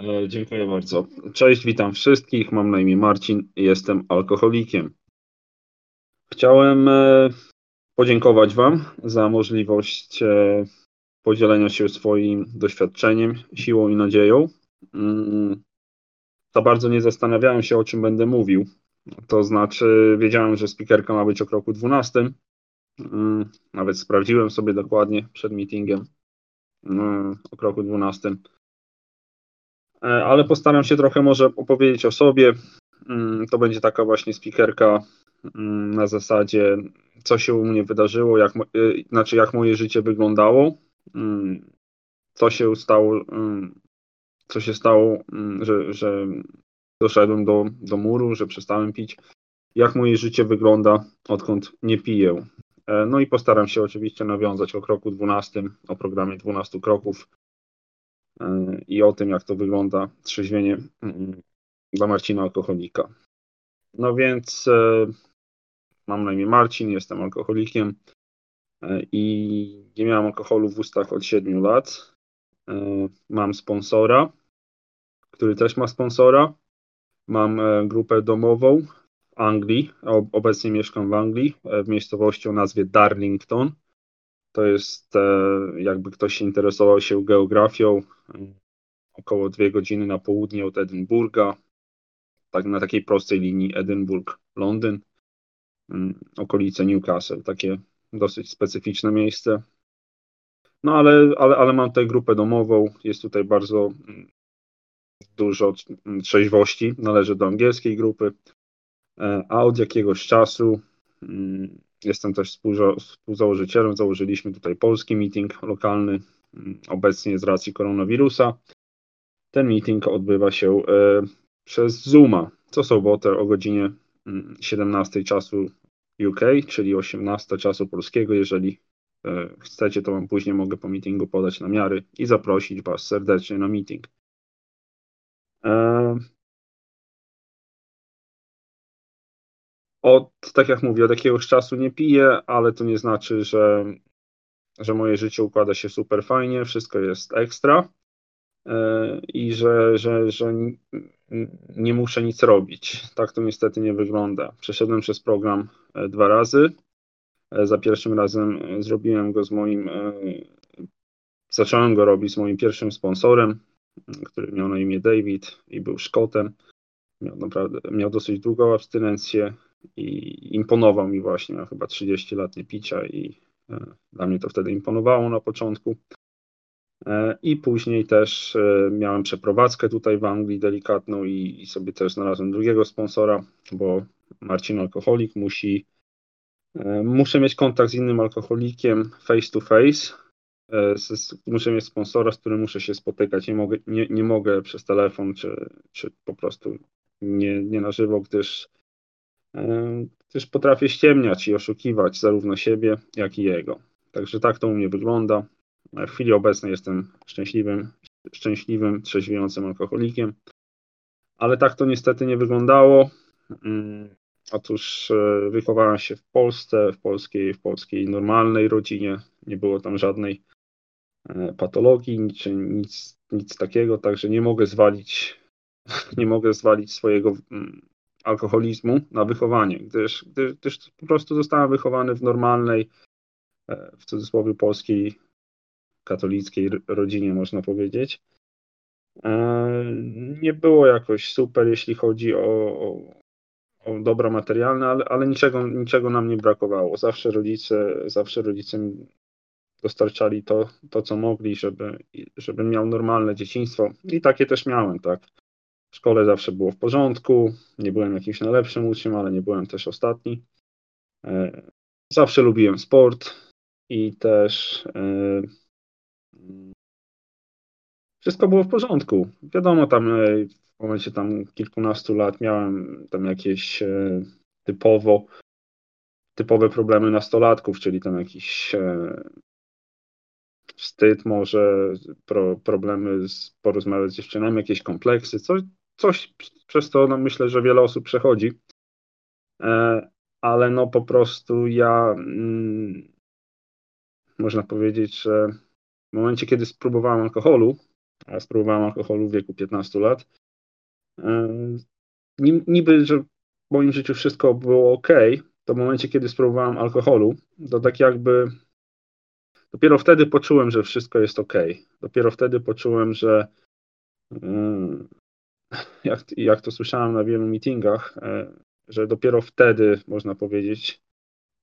E, dziękuję bardzo. Cześć, witam wszystkich. Mam na imię Marcin, jestem alkoholikiem. Chciałem e, podziękować Wam za możliwość e, podzielenia się swoim doświadczeniem, siłą i nadzieją. Mm, za bardzo nie zastanawiałem się, o czym będę mówił. To znaczy, wiedziałem, że speakerka ma być o kroku 12. Mm, nawet sprawdziłem sobie dokładnie przed meetingiem mm, o kroku 12 E, ale postaram się trochę może opowiedzieć o sobie. Mm, to będzie taka właśnie speakerka mm, na zasadzie, co się u mnie wydarzyło, jak, e, znaczy jak moje życie wyglądało, mm, co się stało, co się stało, że, że doszedłem do, do muru, że przestałem pić, jak moje życie wygląda, odkąd nie piję. E, no i postaram się oczywiście nawiązać o kroku 12, o programie 12 kroków, i o tym, jak to wygląda trzeźwienie mm, dla Marcina alkoholika. No więc e, mam na imię Marcin, jestem alkoholikiem i nie miałem alkoholu w ustach od 7 lat. Mam sponsora, który też ma sponsora. Mam grupę domową w Anglii. Obecnie mieszkam w Anglii, w miejscowości o nazwie Darlington. To jest, jakby ktoś interesował się geografią, około dwie godziny na południe od Edynburga, tak na takiej prostej linii Edynburg-Londyn, mm, okolice Newcastle, takie dosyć specyficzne miejsce. No ale, ale, ale mam tutaj grupę domową, jest tutaj bardzo mm, dużo mm, trzeźwości, należy do angielskiej grupy, e, a od jakiegoś czasu jestem też współzałożycielem, założyliśmy tutaj polski meeting lokalny, obecnie z racji koronawirusa. Ten meeting odbywa się e, przez Zooma co sobotę o godzinie 17 mm, czasu UK, czyli 18 czasu polskiego. Jeżeli e, chcecie, to Wam później mogę po meetingu podać namiary i zaprosić Was serdecznie na meeting. Od, tak jak mówię, od jakiegoś czasu nie piję, ale to nie znaczy, że, że moje życie układa się super fajnie, wszystko jest ekstra i że, że, że nie muszę nic robić. Tak to niestety nie wygląda. Przeszedłem przez program e, dwa razy. E, za pierwszym razem e, zrobiłem go z moim, zacząłem go robić z moim pierwszym sponsorem, który miał na imię David i był Szkotem. Miał, naprawdę, miał dosyć długą abstynencję i imponował mi właśnie. Chyba 30 lat niepicia i dla mnie to wtedy imponowało na początku. E, I później też e, miałem przeprowadzkę tutaj w Anglii delikatną i, i sobie też znalazłem drugiego sponsora, bo Marcin alkoholik musi, e, muszę mieć kontakt z innym alkoholikiem face to face. Muszę mieć sponsora, z którym muszę się spotykać. Nie mogę, nie, nie mogę przez telefon, czy, czy po prostu nie, nie na żywo, gdyż, gdyż potrafię ściemniać i oszukiwać zarówno siebie, jak i jego. Także tak to u mnie wygląda. W chwili obecnej jestem szczęśliwym, szczęśliwym, trzeźwiejącym alkoholikiem, ale tak to niestety nie wyglądało. Otóż e, wychowałem się w Polsce, w polskiej, w polskiej normalnej rodzinie. Nie było tam żadnej e, patologii, czy nic, nic takiego, także nie mogę zwalić, nie mogę zwalić swojego mm, alkoholizmu na wychowanie, gdyż, gdyż, gdyż po prostu zostałem wychowany w normalnej, e, w cudzysłowie polskiej katolickiej rodzinie, można powiedzieć. E, nie było jakoś super, jeśli chodzi o, o, o dobra materialne, ale, ale niczego, niczego nam nie brakowało. Zawsze rodzice, zawsze rodzice dostarczali to, to co mogli, żeby, żeby miał normalne dzieciństwo. I takie też miałem, tak. W szkole zawsze było w porządku, nie byłem jakimś najlepszym uczniem, ale nie byłem też ostatni. E, zawsze lubiłem sport i też e, wszystko było w porządku. Wiadomo, tam e, w momencie tam kilkunastu lat miałem tam jakieś typowo typowe problemy nastolatków, czyli tam jakiś wstyd może, pro, problemy z porozmawiać z dziewczynami, jakieś kompleksy, coś, coś przez to no, myślę, że wiele osób przechodzi. Ale no po prostu ja mm, można powiedzieć, że w momencie, kiedy spróbowałem alkoholu, Ja spróbowałem alkoholu w wieku 15 lat. Niby, że w moim życiu wszystko było ok, to w momencie, kiedy spróbowałem alkoholu, to tak jakby dopiero wtedy poczułem, że wszystko jest ok. Dopiero wtedy poczułem, że jak, jak to słyszałem na wielu meetingach, e, że dopiero wtedy, można powiedzieć,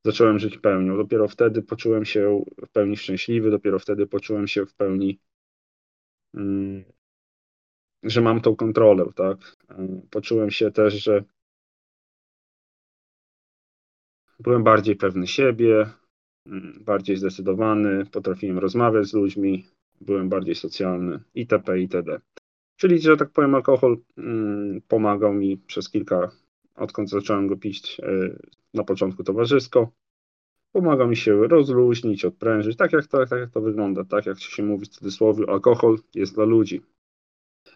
zacząłem żyć pełnią. Dopiero wtedy poczułem się w pełni szczęśliwy, dopiero wtedy poczułem się w pełni, mm, że mam tą kontrolę, tak? E, poczułem się też, że byłem bardziej pewny siebie, mm, bardziej zdecydowany, potrafiłem rozmawiać z ludźmi, byłem bardziej socjalny itp. itd. Czyli, że tak powiem, alkohol mm, pomagał mi przez kilka, odkąd zacząłem go pić y, na początku towarzysko, pomagał mi się rozluźnić, odprężyć, tak jak, tak, tak jak to wygląda, tak jak się mówi w cudzysłowie, alkohol jest dla ludzi.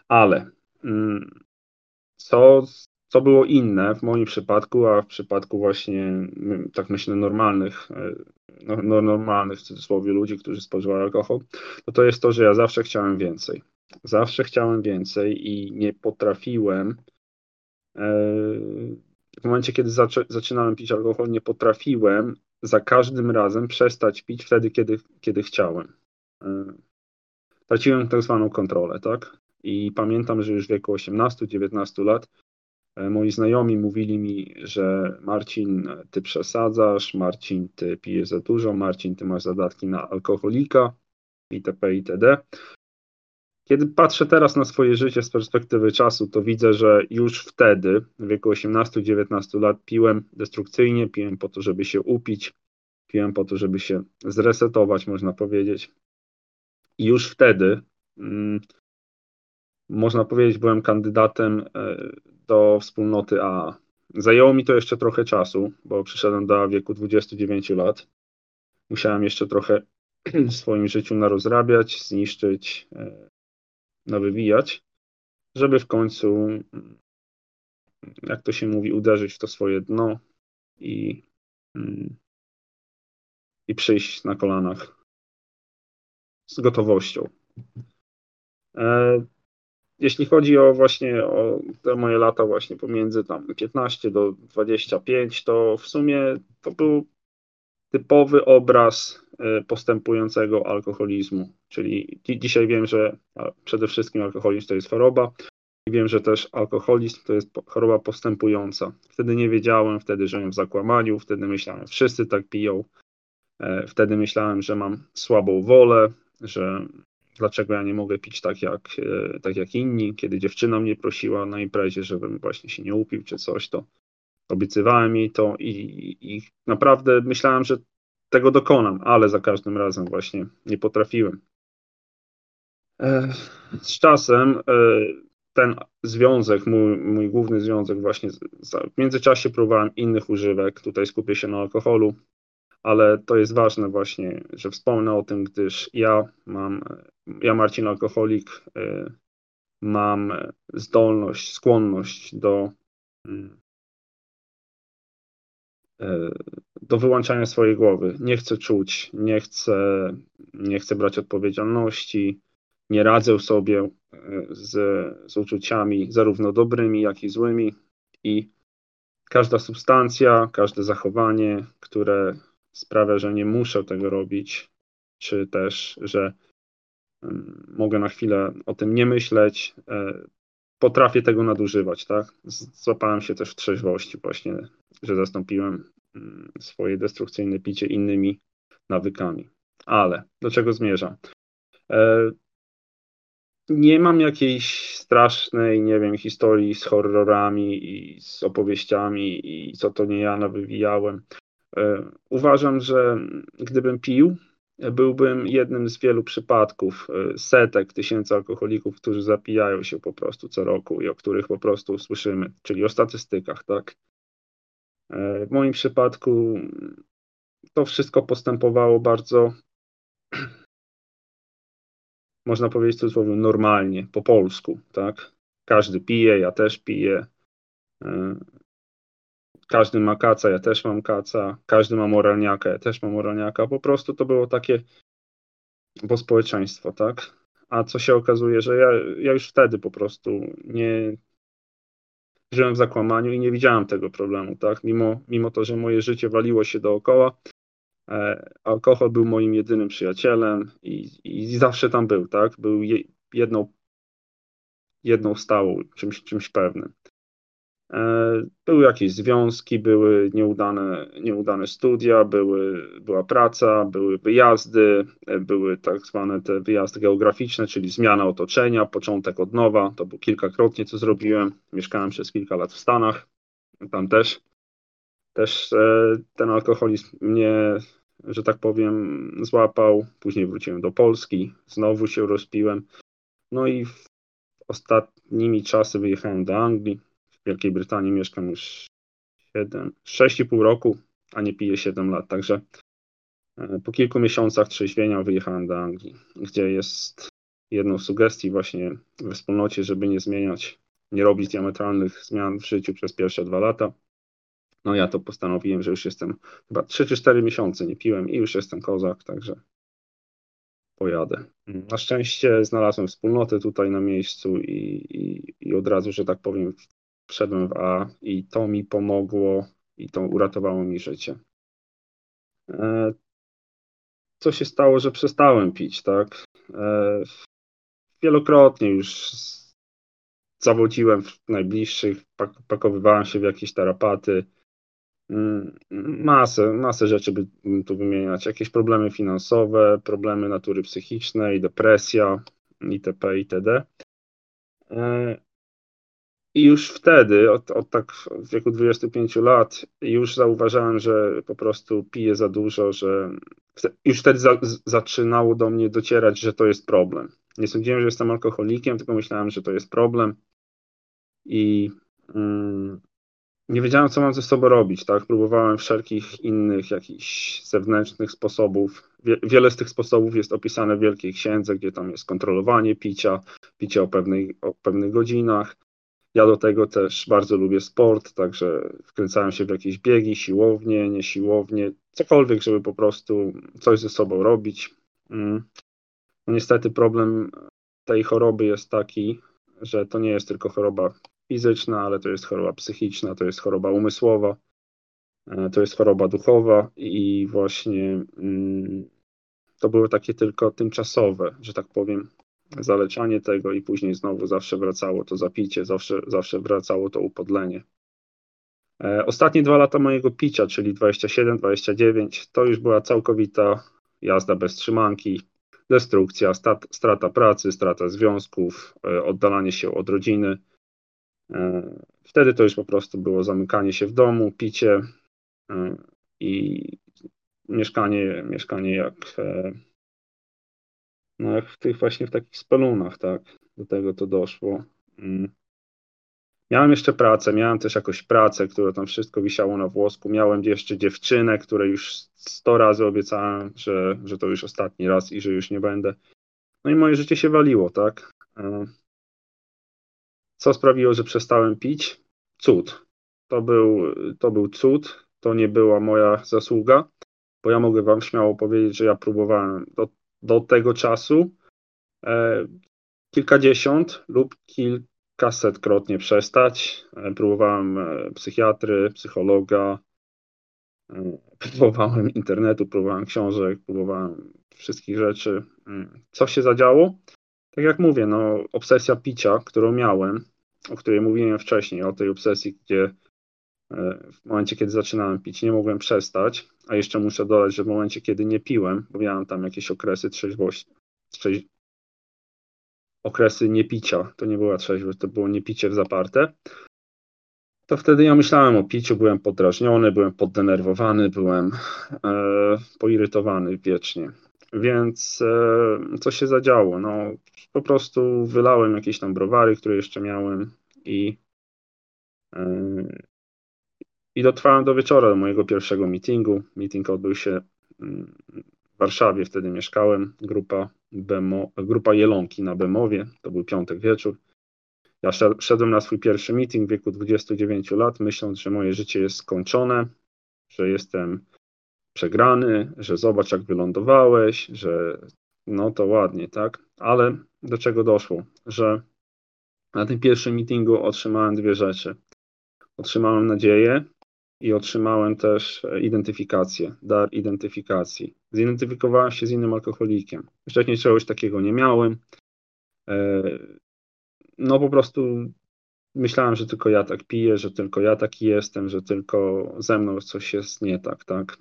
Ale mm, co, co było inne w moim przypadku, a w przypadku właśnie, tak myślę, normalnych, y, no, no, normalnych w cudzysłowie ludzi, którzy spożywają alkohol, to to jest to, że ja zawsze chciałem więcej. Zawsze chciałem więcej i nie potrafiłem. E, w momencie, kiedy zaczynałem pić alkohol, nie potrafiłem za każdym razem przestać pić wtedy, kiedy, kiedy chciałem. E, traciłem tak zwaną kontrolę, tak? I pamiętam, że już w wieku 18-19 lat e, moi znajomi mówili mi, że Marcin, ty przesadzasz, Marcin, ty pijesz za dużo, Marcin, ty masz zadatki na alkoholika itp. itd. Kiedy patrzę teraz na swoje życie z perspektywy czasu, to widzę, że już wtedy, w wieku 18-19 lat, piłem destrukcyjnie, piłem po to, żeby się upić, piłem po to, żeby się zresetować, można powiedzieć. I już wtedy, mm, można powiedzieć, byłem kandydatem e, do wspólnoty A. Zajęło mi to jeszcze trochę czasu, bo przyszedłem do wieku 29 lat. Musiałem jeszcze trochę w swoim życiu narozrabiać, zniszczyć e, nawywijać, żeby w końcu, jak to się mówi, uderzyć w to swoje dno i, i przyjść na kolanach z gotowością. E, jeśli chodzi o właśnie o te moje lata właśnie pomiędzy tam 15 do 25, to w sumie to był typowy obraz postępującego alkoholizmu. Czyli dzisiaj wiem, że przede wszystkim alkoholizm to jest choroba wiem, że też alkoholizm to jest choroba postępująca. Wtedy nie wiedziałem, wtedy żyłem w zakłamaniu, wtedy myślałem, wszyscy tak piją. E, wtedy myślałem, że mam słabą wolę, że dlaczego ja nie mogę pić tak jak, e, tak jak inni. Kiedy dziewczyna mnie prosiła na imprezie, żebym właśnie się nie upił czy coś, to Obiecywałem jej to i, i naprawdę myślałem, że tego dokonam, ale za każdym razem właśnie nie potrafiłem. E, z czasem e, ten związek, mój, mój główny związek właśnie, w międzyczasie próbowałem innych używek, tutaj skupię się na alkoholu, ale to jest ważne właśnie, że wspomnę o tym, gdyż ja mam, ja Marcin Alkoholik, e, mam zdolność, skłonność do mm, do wyłączania swojej głowy. Nie chcę czuć, nie chcę, nie chcę brać odpowiedzialności, nie radzę sobie e, z, z uczuciami zarówno dobrymi, jak i złymi. I każda substancja, każde zachowanie, które sprawia, że nie muszę tego robić, czy też, że mogę na chwilę o tym nie myśleć, e, potrafię tego nadużywać, tak? Złapałem się też w trzeźwości właśnie, że zastąpiłem mm, swoje destrukcyjne picie innymi nawykami. Ale do czego zmierzam? E, nie mam jakiejś strasznej, nie wiem, historii z horrorami i z opowieściami i co to nie ja nawywijałem. E, uważam, że gdybym pił, byłbym jednym z wielu przypadków, e, setek tysięcy alkoholików, którzy zapijają się po prostu co roku i o których po prostu słyszymy, czyli o statystykach, tak? E, w moim przypadku to wszystko postępowało bardzo, można powiedzieć cudzysłowie, normalnie, po polsku, tak? Każdy pije, ja też piję. Każdy ma kaca, ja też mam kaca, każdy ma moralniaka, ja też mam moralniaka. Po prostu to było takie, bo społeczeństwo, tak? a co się okazuje, że ja, ja już wtedy po prostu nie żyłem w zakłamaniu i nie widziałem tego problemu, tak? Mimo, mimo to, że moje życie waliło się dookoła, e, alkohol był moim jedynym przyjacielem i, i zawsze tam był, tak? Był je, jedną, jedną stałą, czymś, czymś pewnym. E, były jakieś związki, były nieudane, nieudane studia, były, była praca, były wyjazdy, e, były tak zwane te wyjazdy geograficzne, czyli zmiana otoczenia, początek od nowa. To było kilkakrotnie, co zrobiłem. Mieszkałem przez kilka lat w Stanach. Tam też, też e, ten alkoholizm mnie, że tak powiem, złapał. Później wróciłem do Polski, znowu się rozpiłem. No i ostatnimi czasy wyjechałem do Anglii Wielkiej Brytanii mieszkam już 7, 6,5 roku, a nie piję 7 lat. Także e, po kilku miesiącach trzeźwienia wyjechałem do Anglii, gdzie jest jedną z sugestii właśnie we wspólnocie, żeby nie zmieniać, nie robić diametralnych zmian w życiu przez pierwsze dwa lata. No ja to postanowiłem, że już jestem chyba 3 czy 4 miesiące nie piłem i już jestem kozak, także pojadę. Na szczęście znalazłem wspólnotę tutaj na miejscu i, i, i od razu, że tak powiem, wszedłem w A i to mi pomogło i to uratowało mi życie. E, co się stało, że przestałem pić, tak? E, wielokrotnie już zawodziłem w najbliższych, pakowywałem się w jakieś tarapaty. Mm, masę, masę rzeczy by tu wymieniać. Jakieś problemy finansowe, problemy natury psychicznej, depresja itp. itd. I już wtedy, od, od tak w wieku 25 lat, już zauważałem, że po prostu piję za dużo, że już wtedy za, zaczynało do mnie docierać, że to jest problem. Nie sądziłem, że jestem alkoholikiem, tylko myślałem, że to jest problem. I mm, nie wiedziałem, co mam ze sobą robić. Tak? Próbowałem wszelkich innych, jakichś zewnętrznych sposobów. Wie, wiele z tych sposobów jest opisane w Wielkiej Księdze, gdzie tam jest kontrolowanie picia, picie o, pewnej, o pewnych godzinach ja do tego też bardzo lubię sport, także wkręcałem się w jakieś biegi, siłownie, nie siłownie, cokolwiek, żeby po prostu coś ze sobą robić. Mm. No niestety problem tej choroby jest taki, że to nie jest tylko choroba fizyczna, ale to jest choroba psychiczna, to jest choroba umysłowa, e, to jest choroba duchowa i właśnie mm, to były takie tylko tymczasowe, że tak powiem, zaleczanie tego i później znowu zawsze wracało to zapicie, zawsze, zawsze wracało to upodlenie. E, ostatnie dwa lata mojego picia, czyli 27-29, to już była całkowita jazda bez trzymanki, destrukcja, stat, strata pracy, strata związków, e, oddalanie się od rodziny. E, wtedy to już po prostu było zamykanie się w domu, picie i mieszkanie, mieszkanie jak no jak w tych właśnie w takich spelunach, tak, do tego to doszło. Mm. Miałem jeszcze pracę, miałem też jakąś pracę, która tam wszystko wisiało na włosku. Miałem jeszcze dziewczynę, której już sto razy obiecałem, że, że to już ostatni raz i że już nie będę. No i moje życie się waliło, tak. E, co sprawiło, że przestałem pić? Cud. To był, to był cud, to nie była moja zasługa, bo ja mogę Wam śmiało powiedzieć, że ja próbowałem do, do tego czasu e, kilkadziesiąt lub kilkasetkrotnie przestać. E, próbowałem e, psychiatry, psychologa, próbowałem internetu, próbowałem książek, próbowałem wszystkich rzeczy. Co się zadziało? Tak jak mówię, no, obsesja picia, którą miałem, o której mówiłem wcześniej, o tej obsesji, gdzie w momencie, kiedy zaczynałem pić, nie mogłem przestać, a jeszcze muszę dodać, że w momencie, kiedy nie piłem, bo miałem tam jakieś okresy trzeźwości, trzeź... okresy niepicia, to nie była trzeźwość, to było niepicie w zaparte, to wtedy ja myślałem o piciu, byłem podrażniony, byłem poddenerwowany, byłem e, poirytowany wiecznie. Więc e, co się zadziało? No, po prostu wylałem jakieś tam browary, które jeszcze miałem i e, i dotrwałem do wieczora, do mojego pierwszego meetingu. Meeting odbył się mm, w Warszawie, wtedy mieszkałem. Grupa, Bemo, grupa Jelonki na Bemowie, to był piątek wieczór. Ja szedłem na swój pierwszy meeting w wieku 29 lat, myśląc, że moje życie jest skończone, że jestem przegrany, że zobacz jak wylądowałeś, że No to ładnie, tak? Ale do czego doszło? Że na tym pierwszym meetingu otrzymałem dwie rzeczy. Otrzymałem nadzieję i otrzymałem też identyfikację, dar identyfikacji. Zidentyfikowałem się z innym alkoholikiem. Wcześniej czegoś takiego nie miałem. E, no po prostu myślałem, że tylko ja tak piję, że tylko ja taki jestem, że tylko ze mną coś jest nie tak, tak.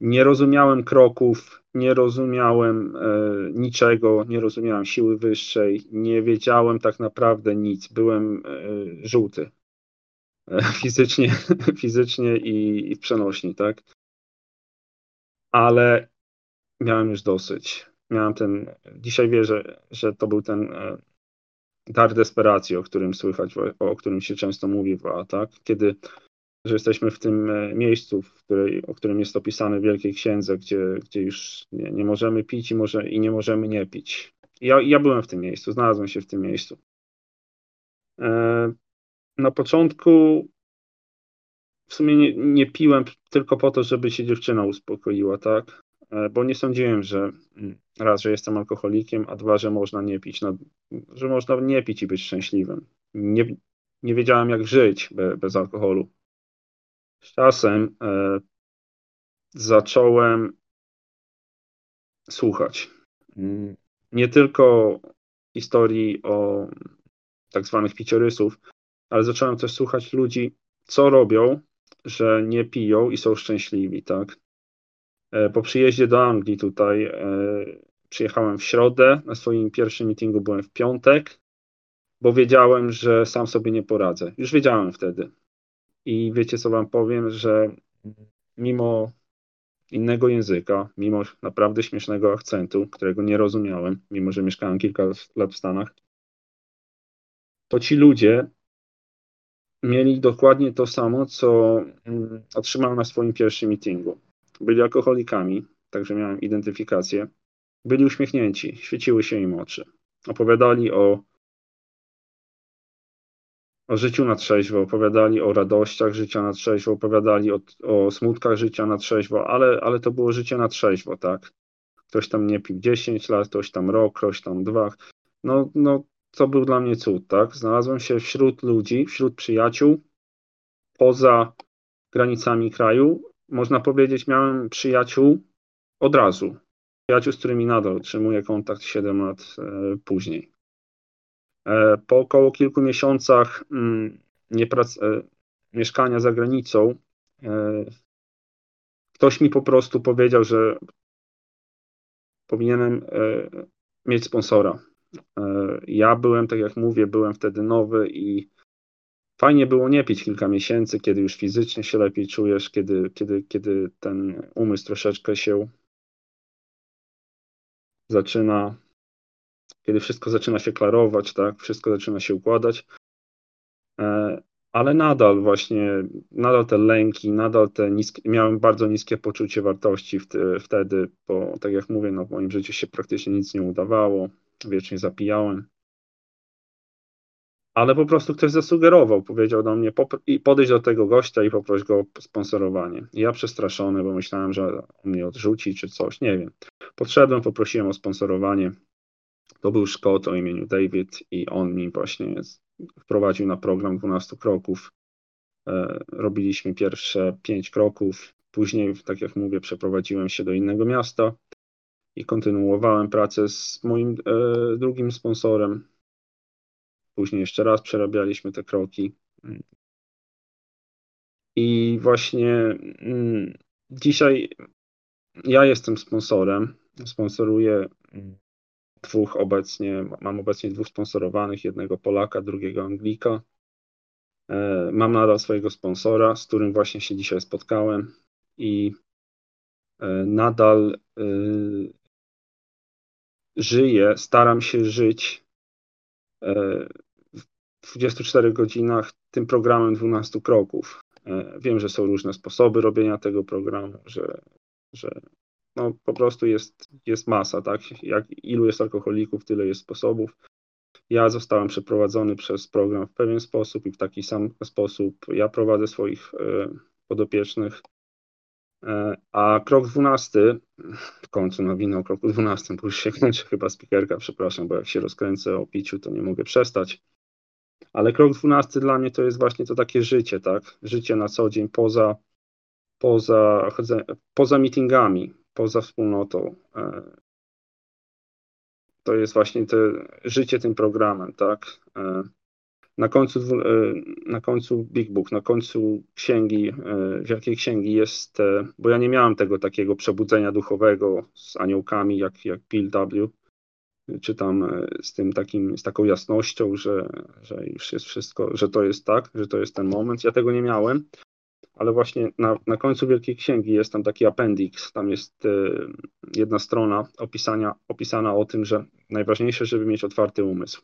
Nie rozumiałem kroków, nie rozumiałem e, niczego, nie rozumiałem siły wyższej, nie wiedziałem tak naprawdę nic. Byłem e, żółty e, fizycznie, fizycznie i, i w przenośni, tak. Ale miałem już dosyć. Miałem ten, dzisiaj wierzę, że to był ten e, dar desperacji, o którym słychać, o którym się często mówi tak? Kiedy że jesteśmy w tym e, miejscu, w której, o którym jest opisane w Wielkiej Księdze, gdzie, gdzie już nie, nie możemy pić i, może, i nie możemy nie pić. Ja, ja byłem w tym miejscu, znalazłem się w tym miejscu. E, na początku w sumie nie, nie, piłem tylko po to, żeby się dziewczyna uspokoiła, tak? E, bo nie sądziłem, że mm, raz, że jestem alkoholikiem, a dwa, że można nie pić, no, że można nie pić i być szczęśliwym. Nie, nie wiedziałem, jak żyć be, bez alkoholu. Z czasem e, zacząłem słuchać mm, nie tylko historii o tak zwanych piciorysów, ale zacząłem też słuchać ludzi, co robią, że nie piją i są szczęśliwi, tak? E, po przyjeździe do Anglii tutaj e, przyjechałem w środę, na swoim pierwszym meetingu byłem w piątek, bo wiedziałem, że sam sobie nie poradzę. Już wiedziałem wtedy. I wiecie, co wam powiem, że mimo innego języka, mimo naprawdę śmiesznego akcentu, którego nie rozumiałem, mimo że mieszkałem kilka lat w Stanach, to ci ludzie mieli dokładnie to samo, co mm, otrzymałem na swoim pierwszym meetingu. Byli alkoholikami, także miałem identyfikację. Byli uśmiechnięci, świeciły się im oczy. Opowiadali o o życiu na trzeźwo, opowiadali o radościach życia na trzeźwo, opowiadali o, o smutkach życia na trzeźwo, ale, ale to było życie na trzeźwo, tak? Ktoś tam nie pił 10 lat, ktoś tam rok, ktoś tam dwa. No, no to był dla mnie cud, tak? Znalazłem się wśród ludzi, wśród przyjaciół, poza granicami kraju. Można powiedzieć, miałem przyjaciół od razu. Przyjaciół, z którymi nadal utrzymuję kontakt 7 lat e, później. E, po około kilku miesiącach mm, e, mieszkania za granicą, ktoś mi po prostu powiedział, że powinienem mieć sponsora. Ja byłem, tak jak mówię, byłem wtedy nowy i fajnie było nie pić kilka miesięcy, kiedy już fizycznie się lepiej czujesz, kiedy, kiedy, kiedy ten umysł troszeczkę się zaczyna kiedy wszystko zaczyna się klarować, tak, wszystko zaczyna się układać, e, ale nadal właśnie, nadal te lęki, nadal te niskie, miałem bardzo niskie poczucie wartości wtedy, bo tak jak mówię, no w moim życiu się praktycznie nic nie udawało, wiecznie zapijałem. Ale po prostu ktoś zasugerował, powiedział do mnie, i podejść do tego gościa i poprosić go o sponsorowanie. Ja przestraszony, bo myślałem, że mnie odrzuci czy coś, nie wiem. Podszedłem, poprosiłem o sponsorowanie. To był Szkot o imieniu David i on mi właśnie wprowadził na program 12 kroków. E, robiliśmy pierwsze 5 kroków. Później, tak jak mówię, przeprowadziłem się do innego miasta i kontynuowałem pracę z moim e, drugim sponsorem. Później jeszcze raz przerabialiśmy te kroki. I właśnie mm, dzisiaj ja jestem sponsorem. Sponsoruję dwóch obecnie, mam obecnie dwóch sponsorowanych, jednego Polaka, drugiego Anglika. E, mam nadal swojego sponsora, z którym właśnie się dzisiaj spotkałem i e, nadal e, żyję, staram się żyć w 24 godzinach tym programem 12 kroków. Wiem, że są różne sposoby robienia tego programu, że, że no, po prostu jest, jest masa, tak? Jak, ilu jest alkoholików, tyle jest sposobów. Ja zostałem przeprowadzony przez program w pewien sposób i w taki sam sposób ja prowadzę swoich y, podopiecznych. E, a krok dwunasty, w końcu nawinął kroku dwunastym, bo już się kończy chyba spikerka, przepraszam, bo jak się rozkręcę o piciu, to nie mogę przestać. Ale krok dwunasty dla mnie to jest właśnie to takie życie, tak? Życie na co dzień poza, poza, poza meetingami, poza wspólnotą. E, to jest właśnie to życie tym programem, tak? E, na końcu, e, na końcu Big Book, na końcu księgi, Wielkiej Księgi jest, bo ja nie miałem tego takiego przebudzenia duchowego z aniołkami jak, jak Bill W., czy tam z tym takim, z taką jasnością, że, że już jest wszystko, że to jest tak, że to jest ten moment. Ja tego nie miałem, ale właśnie na, na końcu Wielkiej Księgi jest tam taki appendix, tam jest jedna strona opisania, opisana o tym, że najważniejsze, żeby mieć otwarty umysł.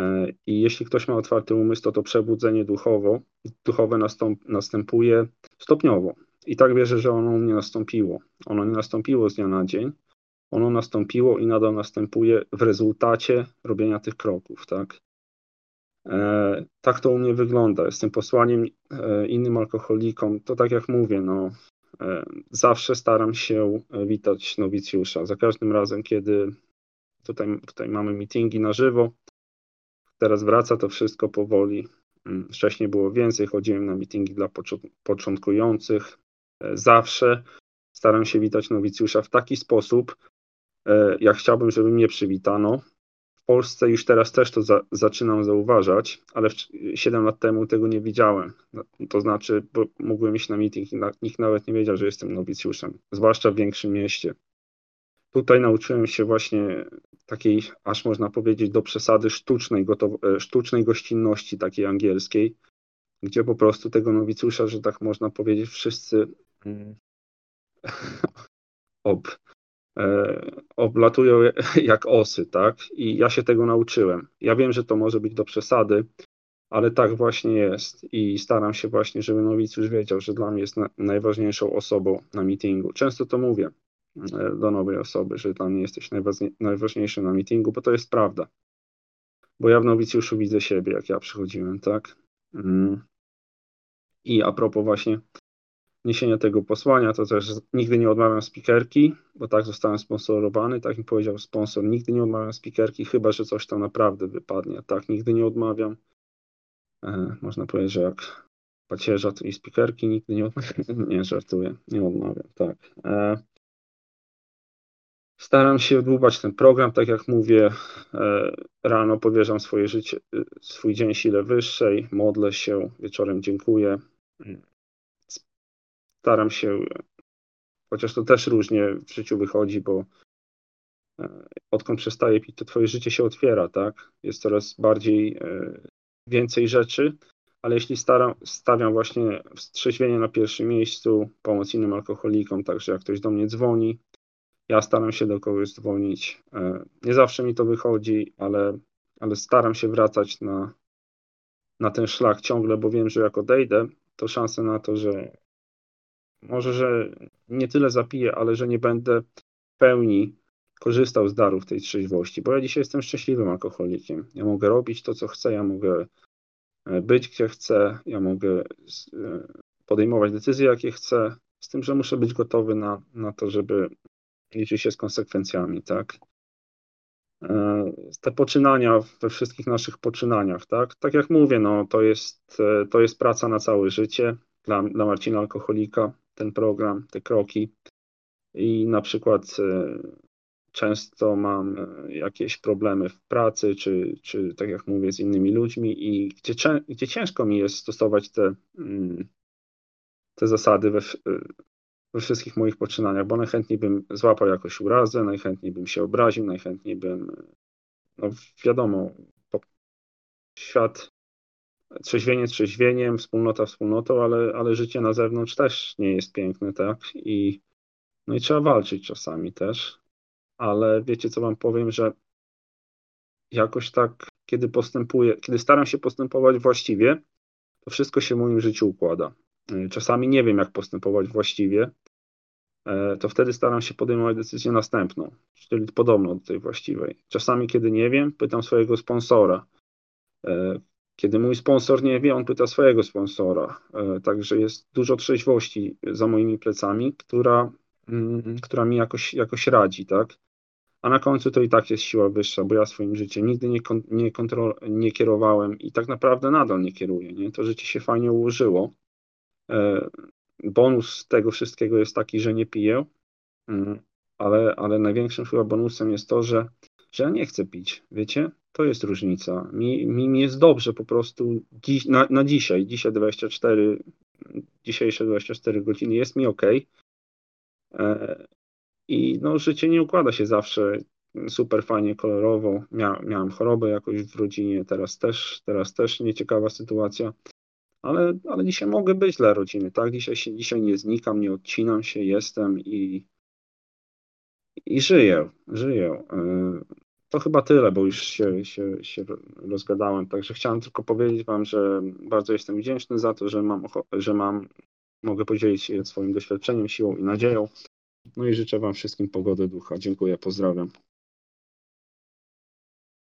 Y, I jeśli ktoś ma otwarty umysł, to to przebudzenie duchowo, duchowe nastąp, następuje stopniowo. I tak wierzę, że ono nie nastąpiło. Ono nie nastąpiło z dnia na dzień. Ono nastąpiło i nadal następuje w rezultacie robienia tych kroków, tak? E, tak to u mnie wygląda. Tym posłaniem e, innym alkoholikom, to tak jak mówię, no, e, zawsze staram się witać nowicjusza. Za każdym razem, kiedy tutaj, tutaj mamy meetingi na żywo, teraz wraca to wszystko powoli. Mm, wcześniej było więcej, chodziłem na meetingi dla początkujących. Zawsze staram się witać nowicjusza w taki sposób, jak chciałbym, żeby mnie przywitano w Polsce już teraz też to za, zaczynam zauważać, ale w, 7 lat temu tego nie widziałem. No, to znaczy, bo mogłem iść na meeting i na, nikt nawet nie wiedział, że jestem nowicjuszem, zwłaszcza w większym mieście. Tutaj nauczyłem się właśnie takiej, aż można powiedzieć, do przesady sztucznej, gotow- e, sztucznej gościnności takiej angielskiej, gdzie po prostu tego nowicjusza, że tak można powiedzieć, wszyscy mm, ob, E, oblatują jak osy, tak? I ja się tego nauczyłem. Ja wiem, że to może być do przesady, ale tak właśnie jest i staram się właśnie, żeby nowicjusz wiedział, że dla mnie jest na, najważniejszą osobą na meetingu. Często to mówię do nowej osoby, że dla mnie jesteś najważniejszy na meetingu, bo to jest prawda. Bo ja w nowicjuszu widzę siebie, jak ja przychodziłem, tak? Mm. I a propos właśnie niesienia tego posłania, to też nigdy nie odmawiam speakerki, bo tak zostałem sponsorowany, tak mi powiedział sponsor, nigdy nie odmawiam speakerki, chyba, że coś tam naprawdę wypadnie, tak, nigdy nie odmawiam. E, można powiedzieć, że jak pacierza, i speakerki nigdy nie odmawiam, nie żartuję, nie odmawiam, tak. E, staram się dłubać ten program, tak jak mówię, e, rano powierzam swoje życie, swój dzień sile wyższej, modlę się, wieczorem dziękuję, staram się, chociaż to też różnie w życiu wychodzi, bo e, odkąd przestaje pić, to twoje życie się otwiera, tak? Jest coraz bardziej e, więcej rzeczy, ale jeśli staram, stawiam właśnie wstrzeźwienie na pierwszym miejscu, pomoc innym alkoholikom, także jak ktoś do mnie dzwoni, ja staram się do kogoś dzwonić. E, nie zawsze mi to wychodzi, ale, ale staram się wracać na, na ten szlak ciągle, bo wiem, że jak odejdę, to szanse na to, że może, że nie tyle zapiję, ale że nie będę w pełni korzystał z darów tej trzeźwości, bo ja dzisiaj jestem szczęśliwym alkoholikiem. Ja mogę robić to, co chcę, ja mogę e, być, gdzie chcę, ja mogę e, podejmować decyzje, jakie chcę, z tym, że muszę być gotowy na, na to, żeby liczyć się z konsekwencjami, tak? E, te poczynania we wszystkich naszych poczynaniach, tak? Tak jak mówię, no, to, jest, to jest praca na całe życie dla, dla Marcina Alkoholika ten program, te kroki. I na przykład e, często mam e, jakieś problemy w pracy, czy, czy tak jak mówię, z innymi ludźmi, i gdzie, gdzie ciężko mi jest stosować te, mm, te zasady we, we wszystkich moich poczynaniach, bo najchętniej bym złapał jakoś urazę, najchętniej bym się obraził, najchętniej bym, no wiadomo, świat trzeźwienie trzeźwieniem, wspólnota wspólnotą, ale, ale życie na zewnątrz też nie jest piękne, tak? I, no i trzeba walczyć czasami też, ale wiecie co wam powiem, że jakoś tak, kiedy postępuję, kiedy staram się postępować właściwie, to wszystko się w moim życiu układa. Czasami nie wiem, jak postępować właściwie, e, to wtedy staram się podejmować decyzję następną, czyli podobną do tej właściwej. Czasami, kiedy nie wiem, pytam swojego sponsora, e, Kiedy mój sponsor nie wie, on pyta swojego sponsora. E, także jest dużo trzeźwości za moimi plecami, która, mm, która mi jakoś, jakoś radzi, tak? A na końcu to i tak jest siła wyższa, bo ja swoim życiem nigdy nie, nie, kontrol, nie kierowałem i tak naprawdę nadal nie kieruję. Nie? To życie się fajnie ułożyło. E, bonus tego wszystkiego jest taki, że nie piję, mm, ale, ale największym chyba bonusem jest to, że, że ja nie chcę pić. Wiecie? To jest różnica. Mi, mi, mi jest dobrze po prostu dziś, na, na dzisiaj, dzisiaj 24, dzisiejsze 24 godziny jest mi ok. E, I no, życie nie układa się zawsze super fajnie, kolorowo. Mia, miałem chorobę jakoś w rodzinie, teraz też, teraz też nieciekawa sytuacja. Ale, ale dzisiaj mogę być dla rodziny, tak? Dzisiaj, się, dzisiaj nie znikam, nie odcinam się, jestem i, i żyję, żyję. E, to chyba tyle, bo już się, się, się rozgadałem. Także chciałem tylko powiedzieć Wam, że bardzo jestem wdzięczny za to, że mam, że mam mogę podzielić się swoim doświadczeniem, siłą i nadzieją. No i życzę Wam wszystkim pogody ducha. Dziękuję, pozdrawiam.